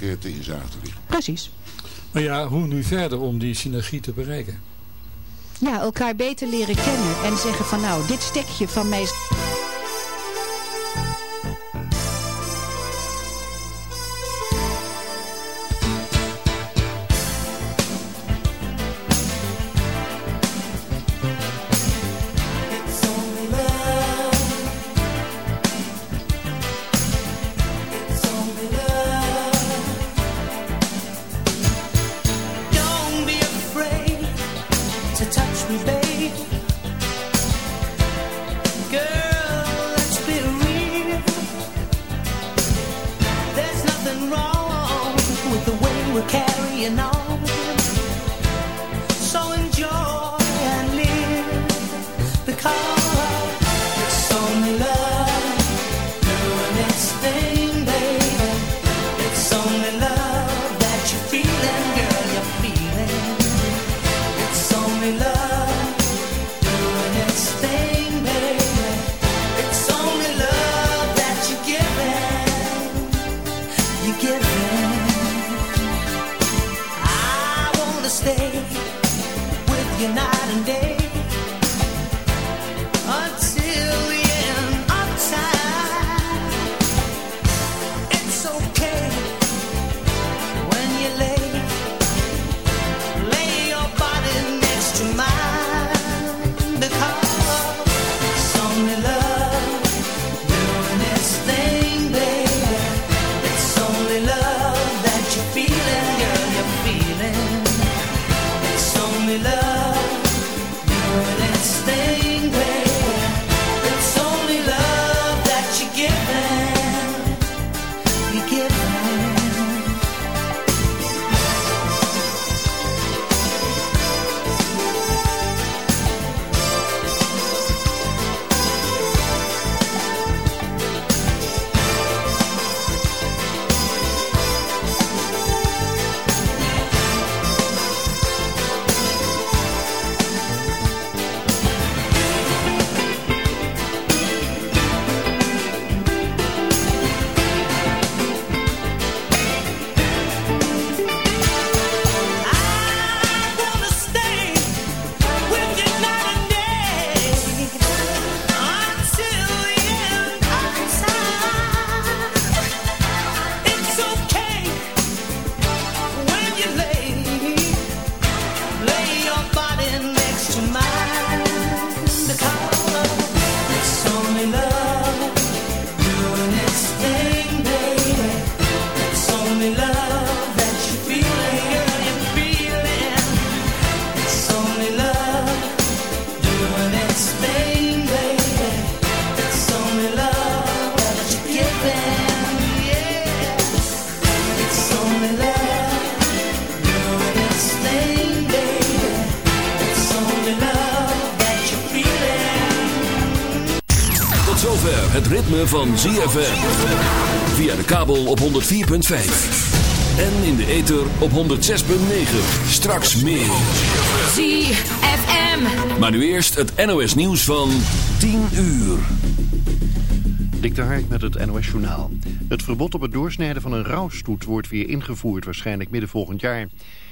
te liggen. Precies. Maar ja, hoe nu verder om die synergie te bereiken? Ja, elkaar beter leren kennen en zeggen van nou, dit stekje van mij... ZFM. Via de kabel op 104.5. En in de ether op 106.9. Straks meer. ZFM. Maar nu eerst het NOS nieuws van 10 uur. Dik de Hark met het NOS journaal. Het verbod op het doorsnijden van een rouwstoet wordt weer ingevoerd, waarschijnlijk midden volgend jaar.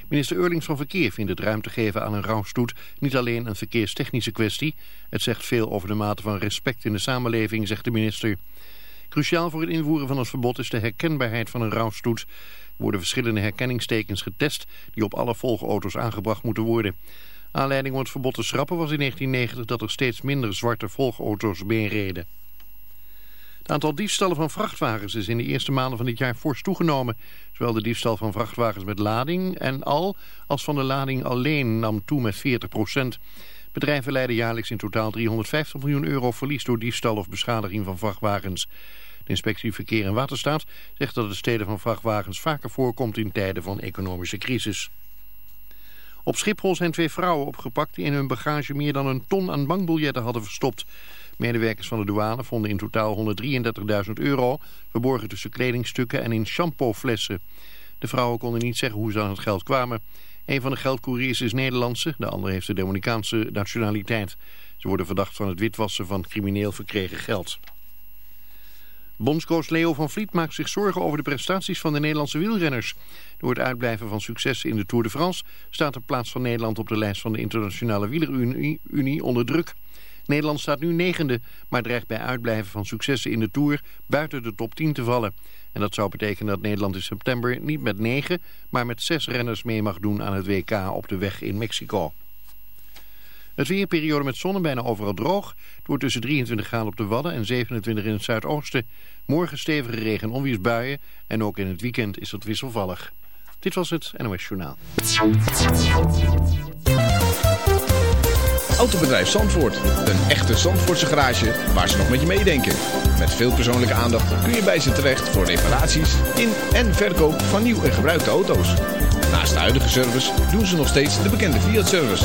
Minister Eurlings van Verkeer vindt het ruimte geven aan een rouwstoet niet alleen een verkeerstechnische kwestie. Het zegt veel over de mate van respect in de samenleving, zegt de minister. Cruciaal voor het invoeren van het verbod is de herkenbaarheid van een rouwstoet. Er worden verschillende herkenningstekens getest die op alle volgauto's aangebracht moeten worden. Aanleiding om het verbod te schrappen was in 1990 dat er steeds minder zwarte volgauto's reden. Het aantal diefstallen van vrachtwagens is in de eerste maanden van dit jaar fors toegenomen. Zowel de diefstal van vrachtwagens met lading en al als van de lading alleen nam toe met 40 procent. Bedrijven leiden jaarlijks in totaal 350 miljoen euro verlies door diefstal of beschadiging van vrachtwagens. De inspectie Verkeer en Waterstaat zegt dat het steden van vrachtwagens vaker voorkomt in tijden van economische crisis. Op Schiphol zijn twee vrouwen opgepakt die in hun bagage meer dan een ton aan bankbiljetten hadden verstopt. Medewerkers van de douane vonden in totaal 133.000 euro, verborgen tussen kledingstukken en in shampooflessen. De vrouwen konden niet zeggen hoe ze aan het geld kwamen. Een van de geldcouriers is Nederlandse, de andere heeft de Dominicaanse nationaliteit. Ze worden verdacht van het witwassen van crimineel verkregen geld. Bondscoach Leo van Vliet maakt zich zorgen over de prestaties van de Nederlandse wielrenners. Door het uitblijven van successen in de Tour de France staat de plaats van Nederland op de lijst van de Internationale Wielerunie onder druk. Nederland staat nu negende, maar dreigt bij uitblijven van successen in de Tour buiten de top 10 te vallen. En dat zou betekenen dat Nederland in september niet met negen, maar met zes renners mee mag doen aan het WK op de weg in Mexico. Het weerperiode met zon bijna overal droog. Het wordt tussen 23 graden op de Wadden en 27 in het zuidoosten. Morgen stevige regen- en onweersbuien en ook in het weekend is het wisselvallig. Dit was het NOS Journaal. Autobedrijf Zandvoort. Een echte Zandvoortse garage waar ze nog met je meedenken. Met veel persoonlijke aandacht kun je bij ze terecht voor reparaties in en verkoop van nieuw en gebruikte auto's. Naast de huidige service doen ze nog steeds de bekende Fiat-service.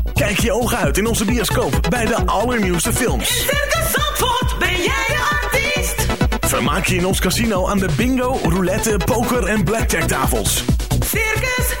Kijk je ogen uit in onze bioscoop bij de allernieuwste films. In Circus Zandvoort ben jij de artiest. Vermaak je in ons casino aan de bingo, roulette, poker en blackjack tafels. Circus.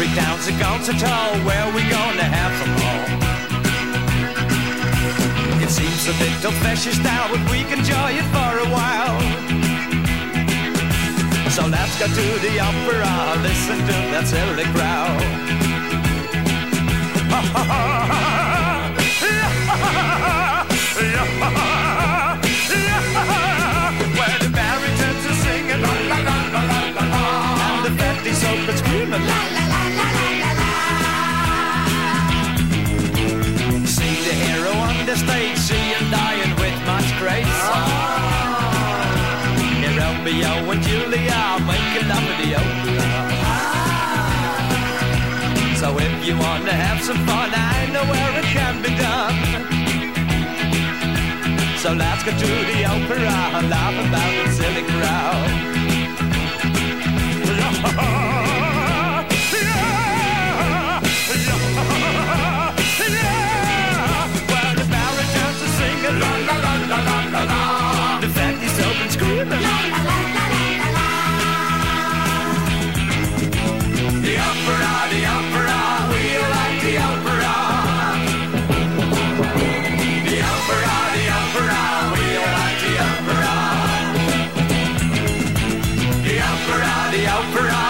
Every town's a concert hall where we gonna have them all. It seems a bit old-fashioned style, but we can enjoy it for a while. So let's go to the opera, listen to that silly crowd. Where Romeo and Julia making love in the opera. So if you want to have some fun, I know where it can be done. So let's go to the opera and laugh about the silly crowd. the opera,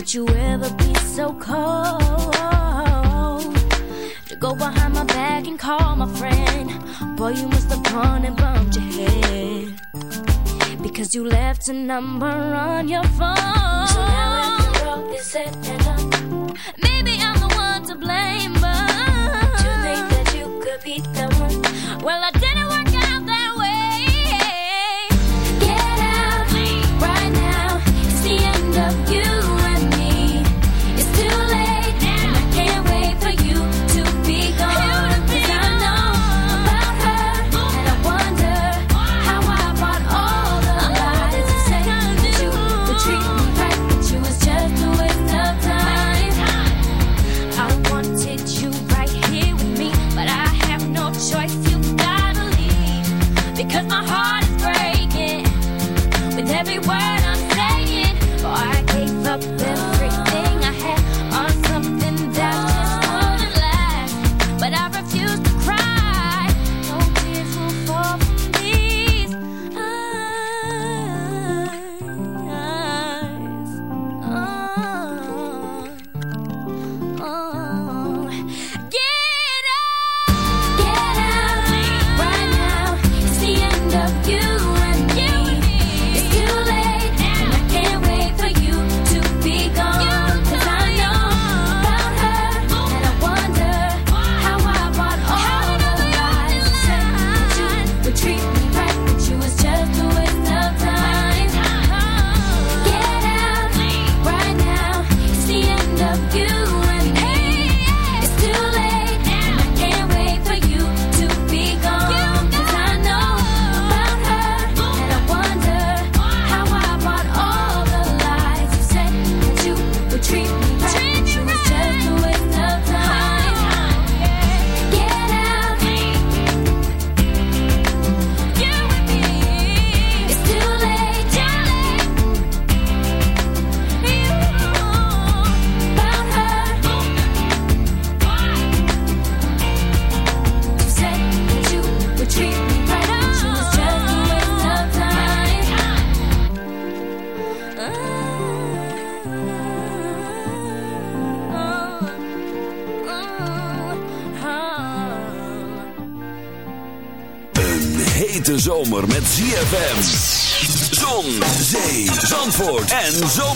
Could you ever be so cold to go behind my back and call my friend? Boy, you must have gone and bumped your head because you left a number on your phone. So now after all is said and maybe I'm the one to blame, but you think that you could be the one? Well, I didn't work. Show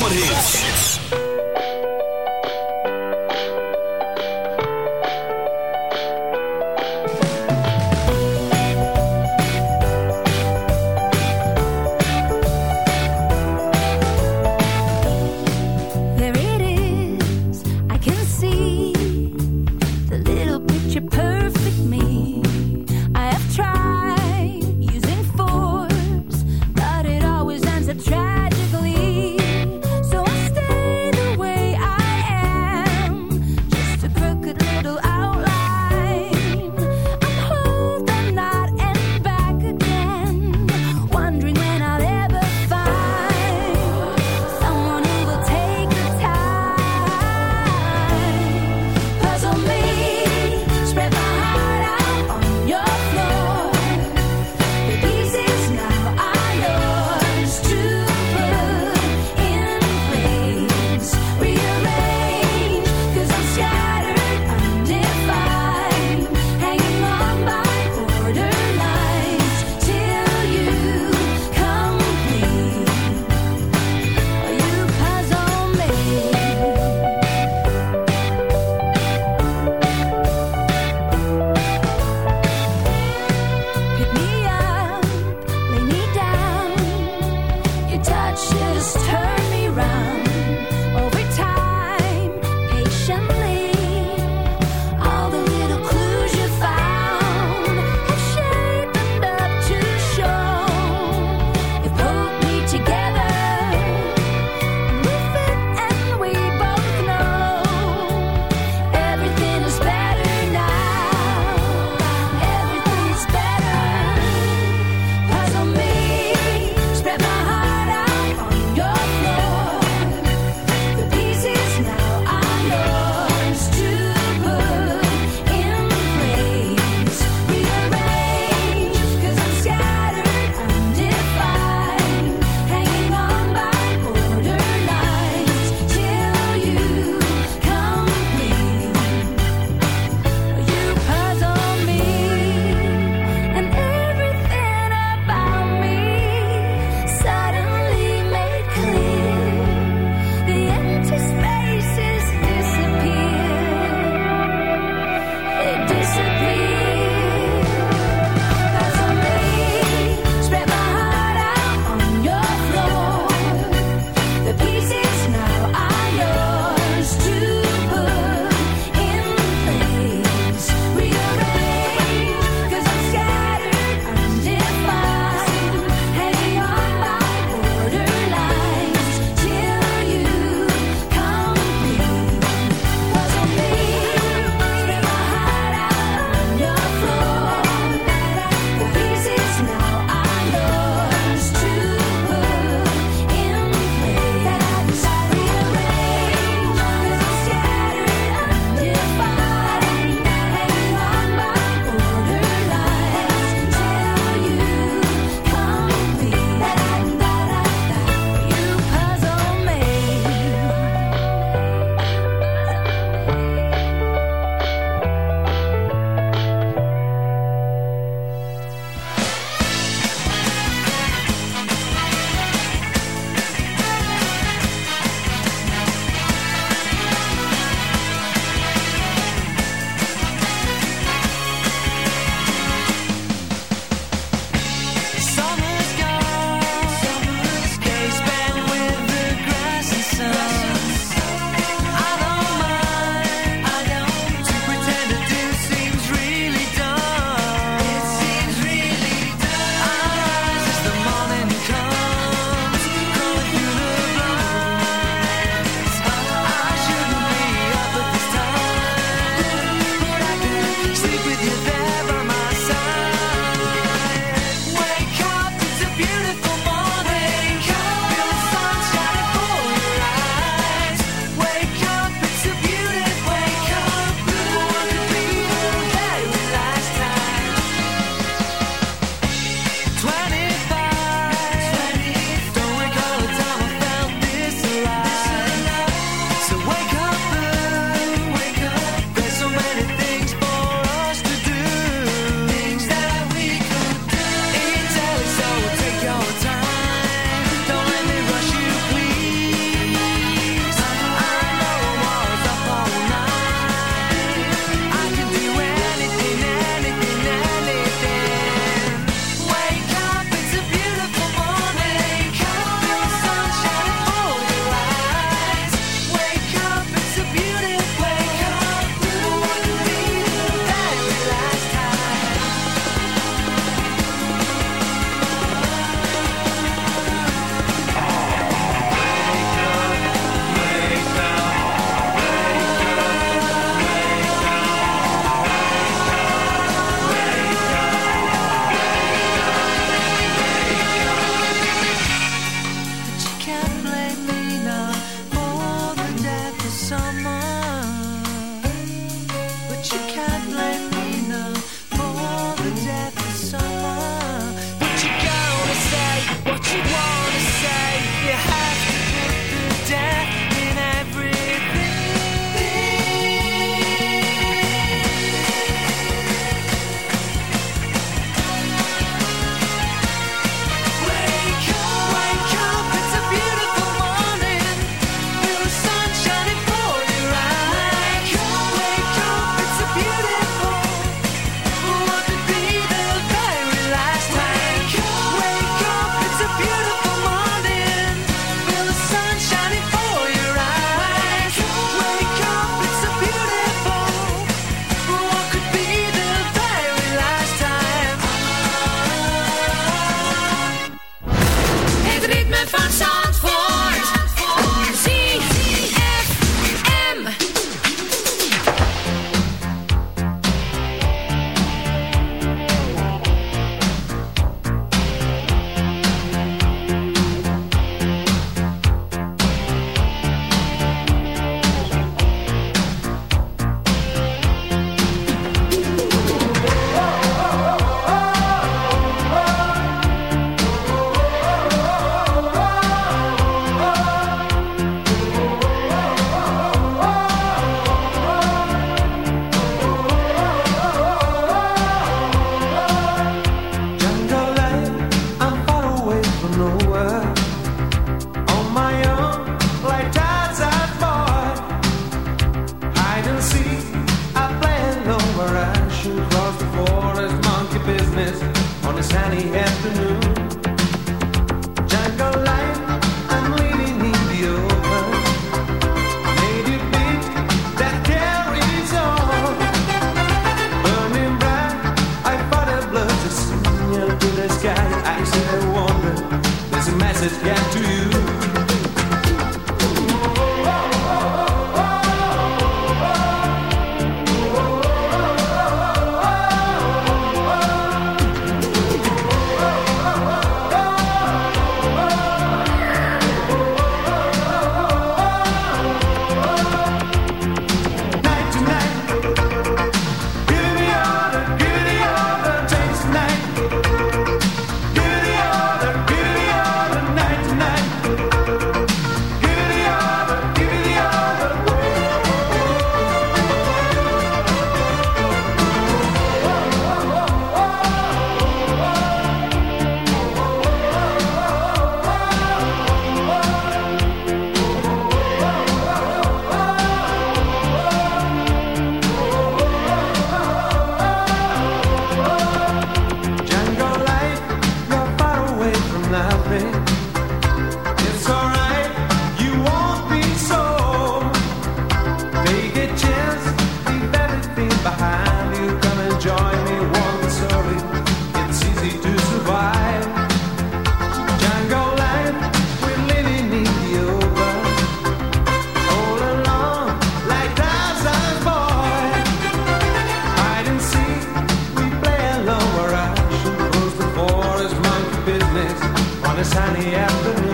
Thank you.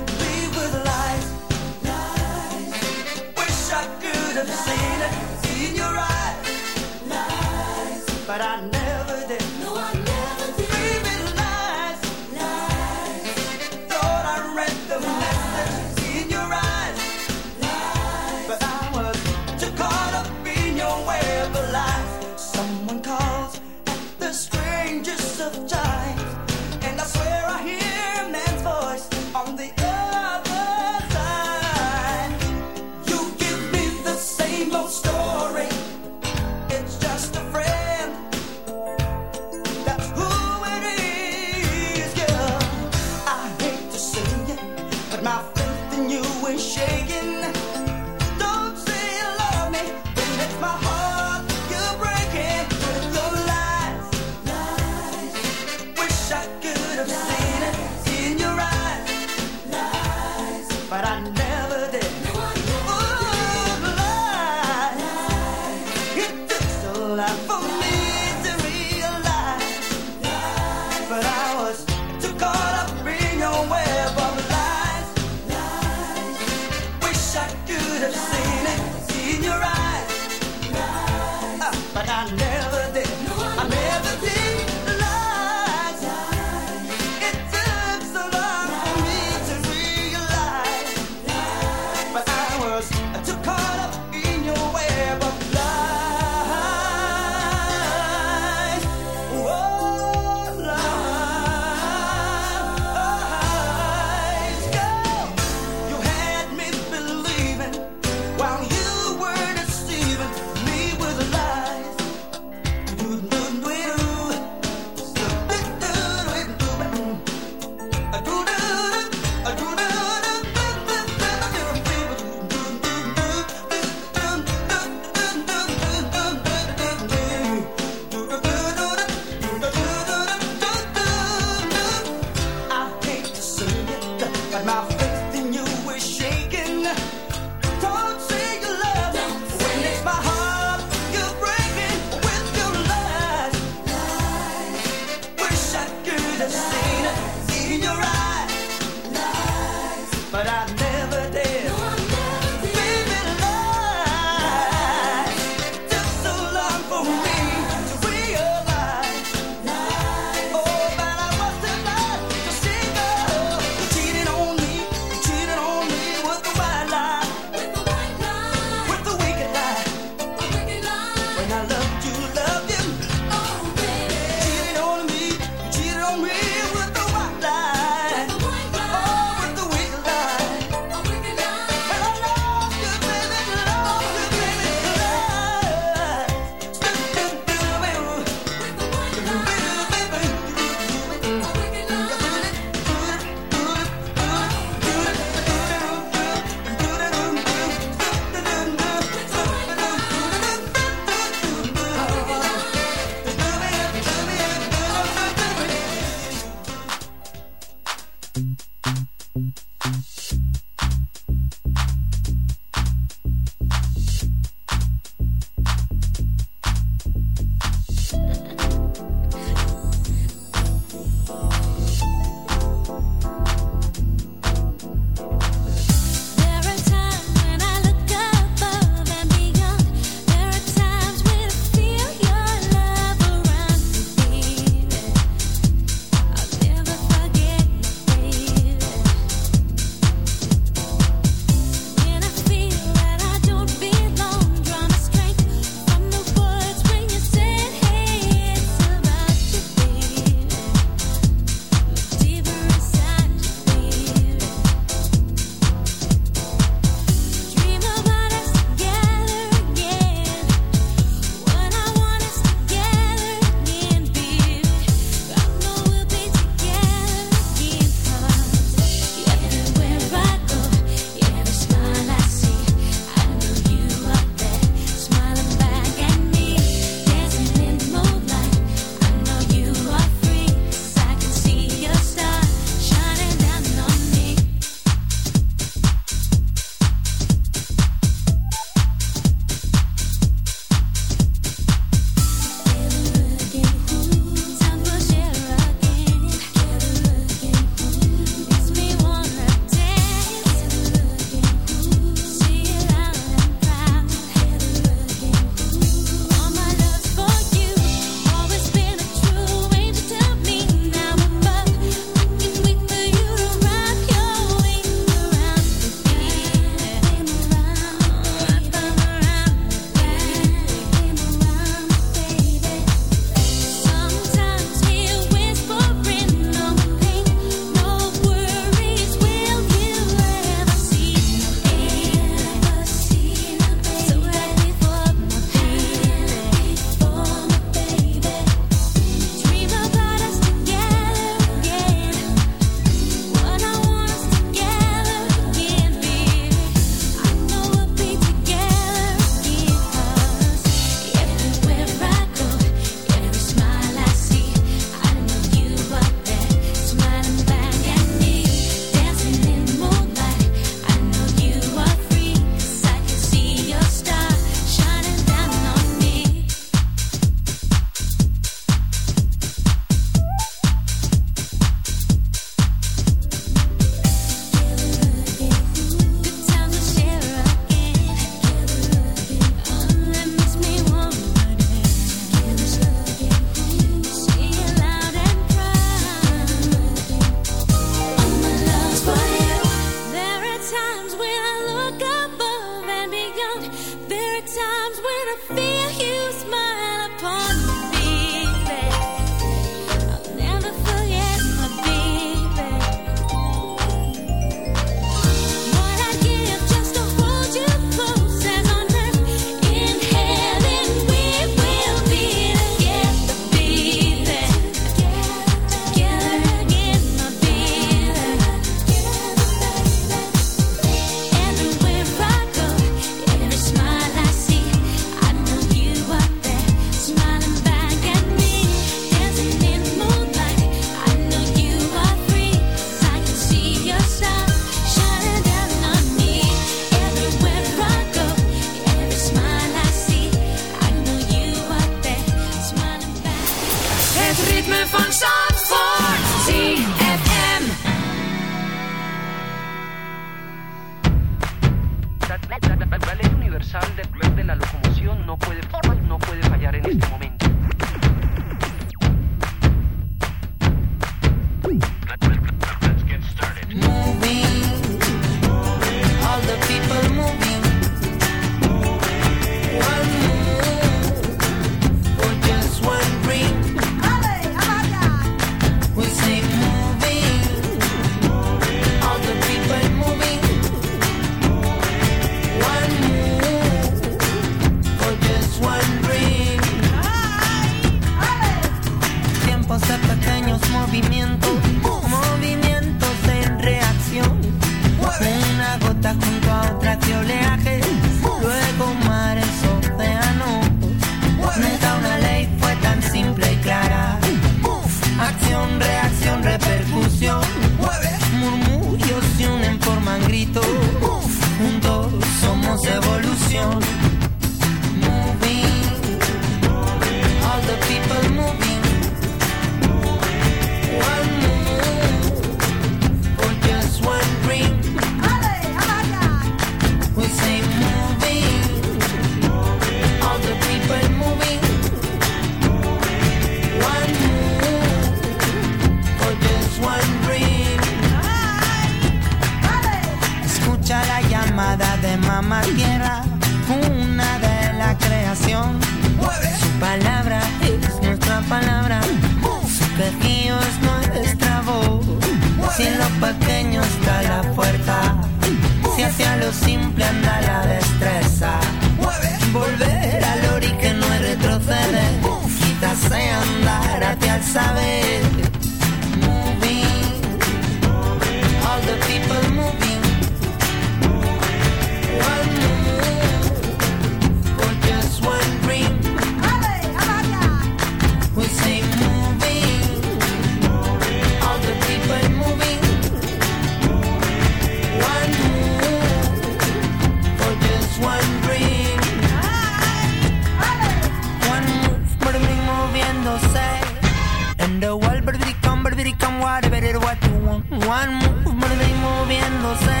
what, but what you want. One move, but it moviéndose.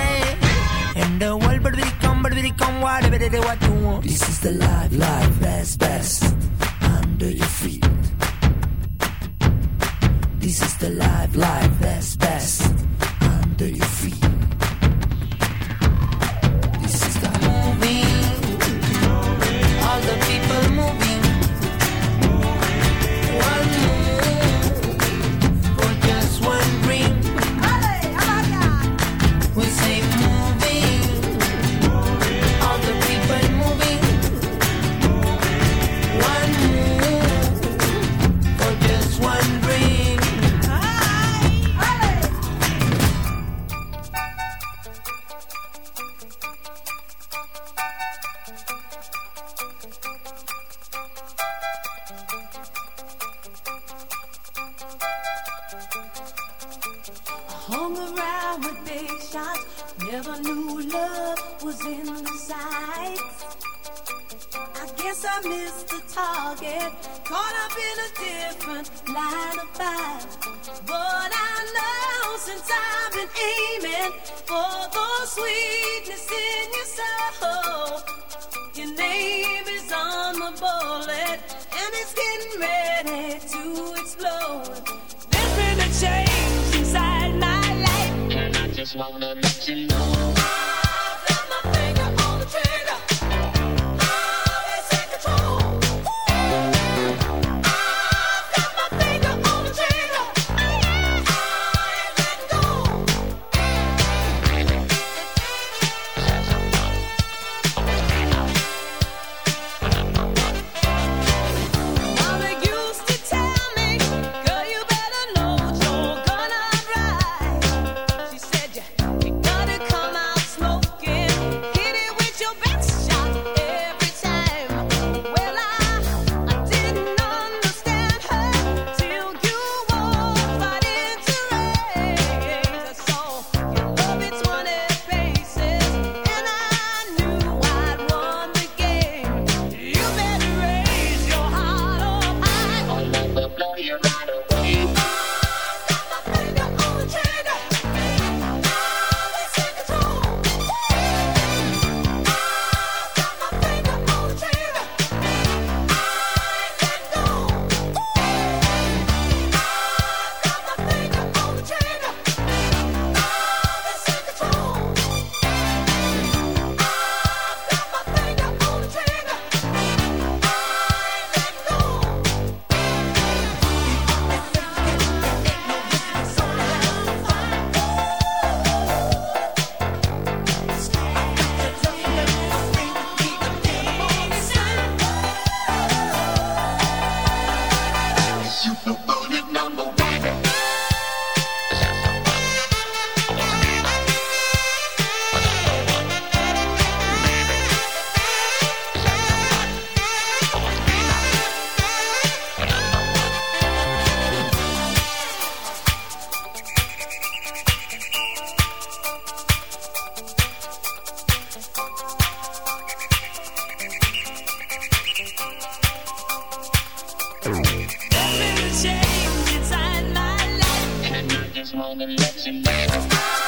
And the world, but it come, but it come, whatever it what you want. This is the life, life best, best under your feet. This is the life, life best, best under your feet. this moment, let's embrace.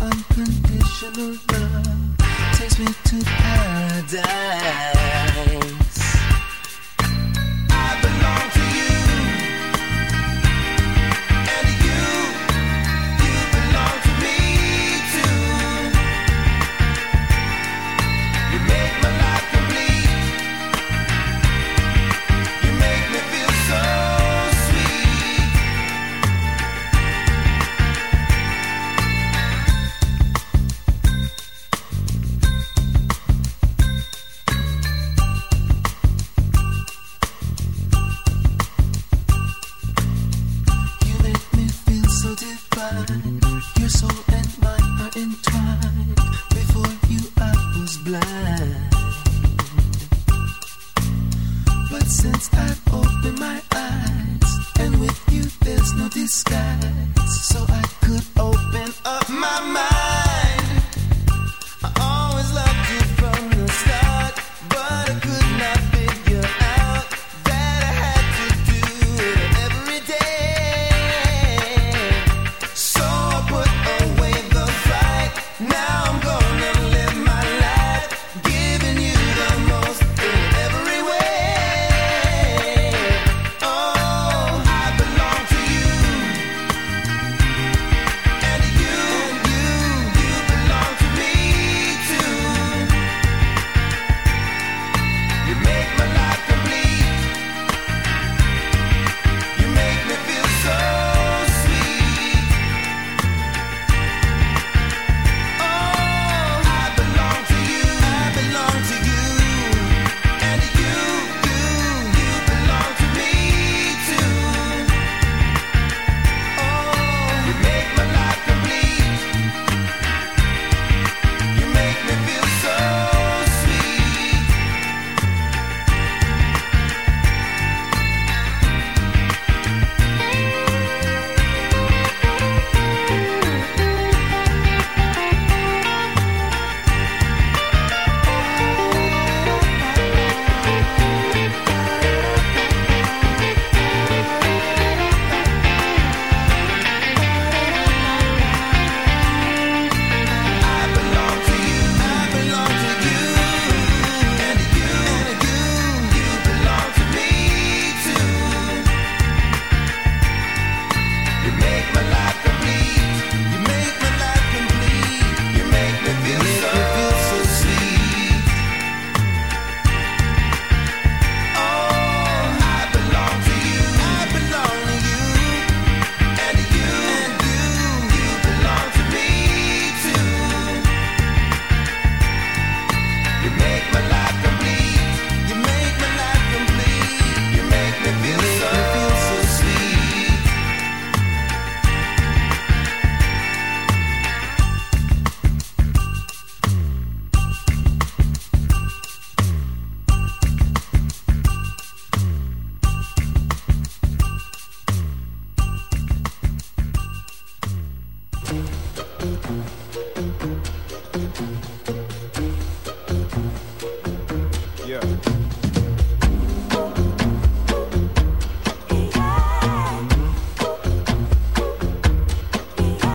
unconditional love takes me to paradise.